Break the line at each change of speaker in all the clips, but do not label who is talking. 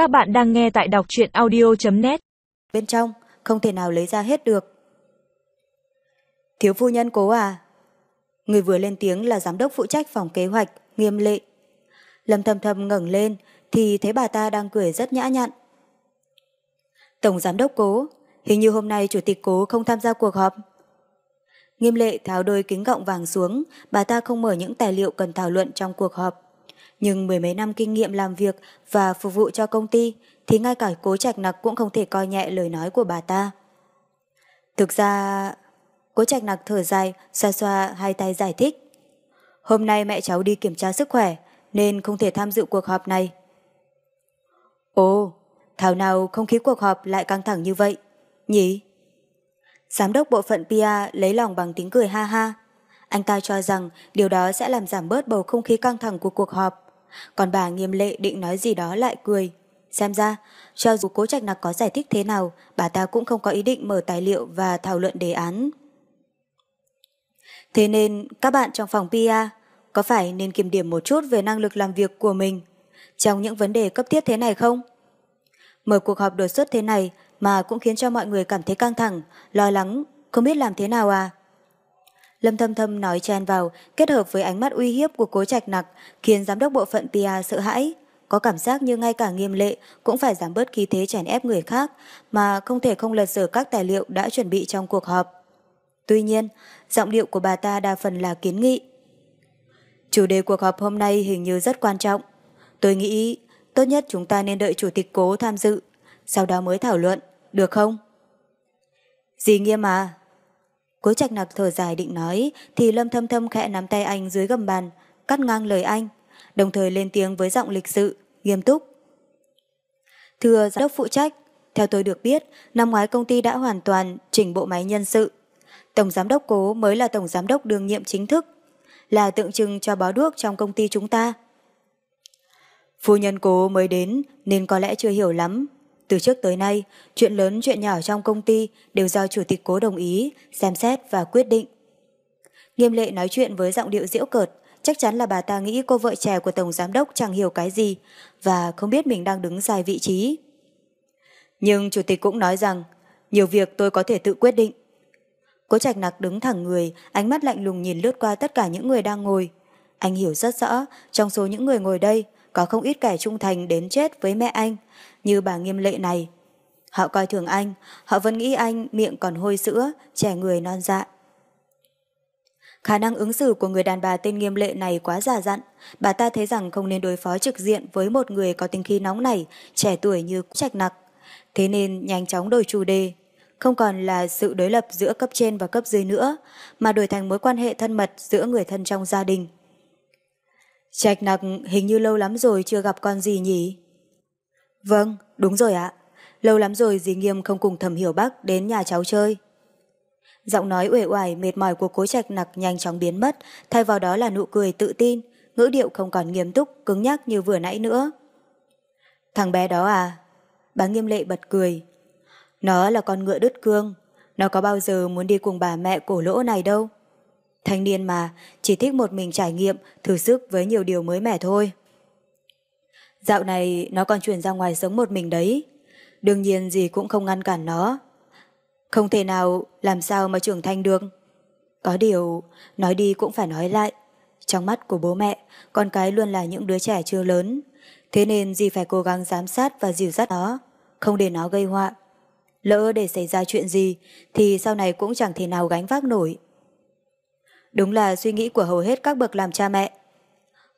Các bạn đang nghe tại đọc truyện audio.net
Bên trong, không thể nào lấy ra hết được. Thiếu phu nhân cố à? Người vừa lên tiếng là giám đốc phụ trách phòng kế hoạch, nghiêm lệ. Lâm thầm thầm ngẩng lên thì thấy bà ta đang cười rất nhã nhặn. Tổng giám đốc cố, hình như hôm nay chủ tịch cố không tham gia cuộc họp. Nghiêm lệ tháo đôi kính gọng vàng xuống, bà ta không mở những tài liệu cần thảo luận trong cuộc họp. Nhưng mười mấy năm kinh nghiệm làm việc và phục vụ cho công ty thì ngay cả cố trạch nặc cũng không thể coi nhẹ lời nói của bà ta. Thực ra, cố trạch nặc thở dài, xoa xoa hai tay giải thích. Hôm nay mẹ cháu đi kiểm tra sức khỏe nên không thể tham dự cuộc họp này. Ồ, thảo nào không khí cuộc họp lại căng thẳng như vậy, nhỉ? Giám đốc bộ phận PIA lấy lòng bằng tiếng cười ha ha. Anh ta cho rằng điều đó sẽ làm giảm bớt bầu không khí căng thẳng của cuộc họp. Còn bà nghiêm lệ định nói gì đó lại cười. Xem ra, cho dù cố trạch nặc có giải thích thế nào, bà ta cũng không có ý định mở tài liệu và thảo luận đề án. Thế nên, các bạn trong phòng PIA có phải nên kiểm điểm một chút về năng lực làm việc của mình trong những vấn đề cấp thiết thế này không? Mở cuộc họp đột xuất thế này mà cũng khiến cho mọi người cảm thấy căng thẳng, lo lắng, không biết làm thế nào à? Lâm Thâm Thâm nói chen vào, kết hợp với ánh mắt uy hiếp của cố trạch nặc, khiến giám đốc bộ phận PR sợ hãi. Có cảm giác như ngay cả nghiêm lệ cũng phải giảm bớt khí thế chèn ép người khác, mà không thể không lật sở các tài liệu đã chuẩn bị trong cuộc họp. Tuy nhiên, giọng điệu của bà ta đa phần là kiến nghị. Chủ đề cuộc họp hôm nay hình như rất quan trọng. Tôi nghĩ tốt nhất chúng ta nên đợi chủ tịch cố tham dự, sau đó mới thảo luận, được không? Dì nghiêm à? Cố trạch nặc thở dài định nói thì lâm thâm thâm khẽ nắm tay anh dưới gầm bàn, cắt ngang lời anh, đồng thời lên tiếng với giọng lịch sự, nghiêm túc. Thưa giám đốc phụ trách, theo tôi được biết, năm ngoái công ty đã hoàn toàn chỉnh bộ máy nhân sự. Tổng giám đốc cố mới là tổng giám đốc đương nhiệm chính thức, là tượng trưng cho bó đuốc trong công ty chúng ta. Phu nhân cố mới đến nên có lẽ chưa hiểu lắm. Từ trước tới nay, chuyện lớn chuyện nhỏ trong công ty đều do chủ tịch cố đồng ý, xem xét và quyết định. Nghiêm lệ nói chuyện với giọng điệu diễu cợt, chắc chắn là bà ta nghĩ cô vợ trẻ của Tổng Giám đốc chẳng hiểu cái gì và không biết mình đang đứng sai vị trí. Nhưng chủ tịch cũng nói rằng, nhiều việc tôi có thể tự quyết định. Cố trạch nặc đứng thẳng người, ánh mắt lạnh lùng nhìn lướt qua tất cả những người đang ngồi. Anh hiểu rất rõ, trong số những người ngồi đây, có không ít kẻ trung thành đến chết với mẹ anh, như bà nghiêm lệ này. Họ coi thường anh, họ vẫn nghĩ anh miệng còn hôi sữa, trẻ người non dạ. Khả năng ứng xử của người đàn bà tên nghiêm lệ này quá già dặn, bà ta thấy rằng không nên đối phó trực diện với một người có tính khí nóng nảy, trẻ tuổi như trạch nặc. Thế nên nhanh chóng đổi chủ đề, không còn là sự đối lập giữa cấp trên và cấp dưới nữa, mà đổi thành mối quan hệ thân mật giữa người thân trong gia đình. Trạch nặc hình như lâu lắm rồi chưa gặp con gì nhỉ? Vâng, đúng rồi ạ. Lâu lắm rồi dì Nghiêm không cùng thầm hiểu bác đến nhà cháu chơi. Giọng nói uể oải mệt mỏi của cố trạch nặc nhanh chóng biến mất, thay vào đó là nụ cười tự tin, ngữ điệu không còn nghiêm túc, cứng nhắc như vừa nãy nữa. Thằng bé đó à? Bà Nghiêm lệ bật cười. Nó là con ngựa đứt cương, nó có bao giờ muốn đi cùng bà mẹ cổ lỗ này đâu. Thanh niên mà, chỉ thích một mình trải nghiệm, thử sức với nhiều điều mới mẻ thôi. Dạo này nó còn chuyển ra ngoài sống một mình đấy. Đương nhiên gì cũng không ngăn cản nó. Không thể nào làm sao mà trưởng thành được. Có điều, nói đi cũng phải nói lại. Trong mắt của bố mẹ, con cái luôn là những đứa trẻ chưa lớn. Thế nên dì phải cố gắng giám sát và dìu dắt nó, không để nó gây họa. Lỡ để xảy ra chuyện gì thì sau này cũng chẳng thể nào gánh vác nổi. Đúng là suy nghĩ của hầu hết các bậc làm cha mẹ.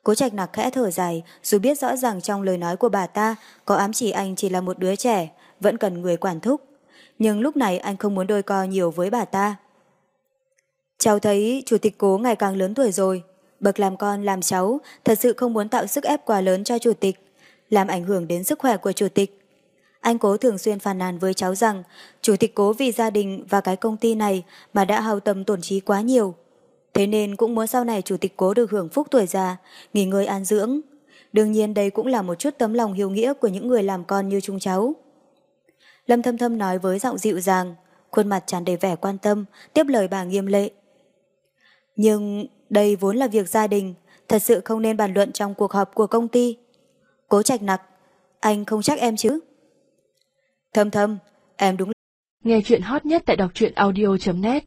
Cố trạch nặc khẽ thở dài, dù biết rõ ràng trong lời nói của bà ta có ám chỉ anh chỉ là một đứa trẻ, vẫn cần người quản thúc. Nhưng lúc này anh không muốn đôi co nhiều với bà ta. Cháu thấy chủ tịch cố ngày càng lớn tuổi rồi. Bậc làm con, làm cháu, thật sự không muốn tạo sức ép quá lớn cho chủ tịch, làm ảnh hưởng đến sức khỏe của chủ tịch. Anh cố thường xuyên phàn nàn với cháu rằng chủ tịch cố vì gia đình và cái công ty này mà đã hao tâm tổn trí quá nhiều. Thế nên cũng muốn sau này chủ tịch cố được hưởng phúc tuổi già, nghỉ ngơi an dưỡng. Đương nhiên đây cũng là một chút tấm lòng hiếu nghĩa của những người làm con như chúng cháu. Lâm Thâm Thâm nói với giọng dịu dàng, khuôn mặt tràn đầy vẻ quan tâm, tiếp lời bà nghiêm lệ. Nhưng đây vốn là việc gia đình, thật sự không nên bàn luận trong cuộc họp của công ty. Cố trạch nặc, anh không trách em chứ? Thâm thâm, em đúng
Nghe chuyện hot nhất tại đọc truyện audio.net